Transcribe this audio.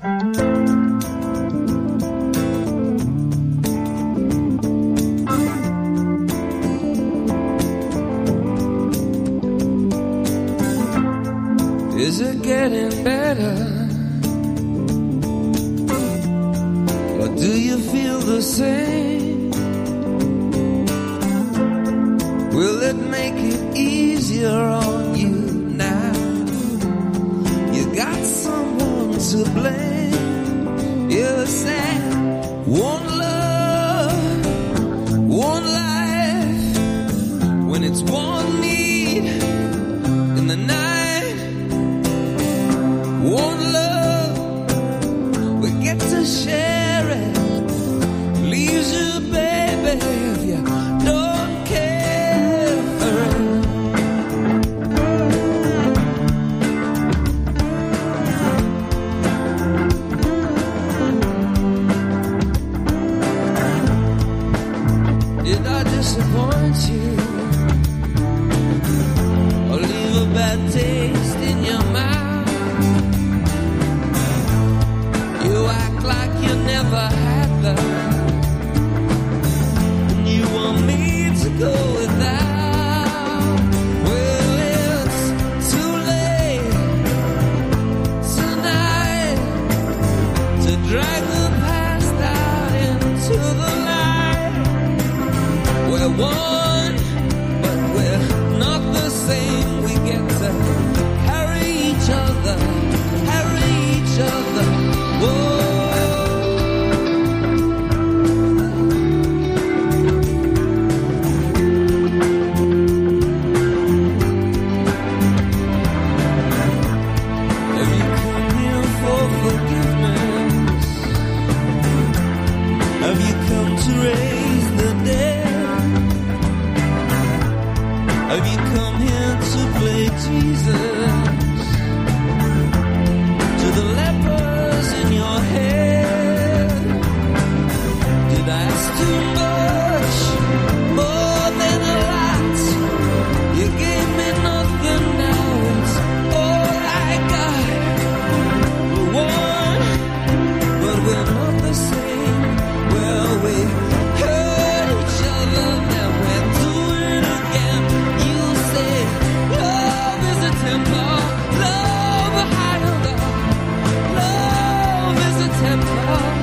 Is it getting better? Or do you feel the same? One love, one life, when it's one like you never had love. And you want me to go without. Drag the past out into the light raise the dead? Have you come here to play Jesus? To the lepers in your head? love.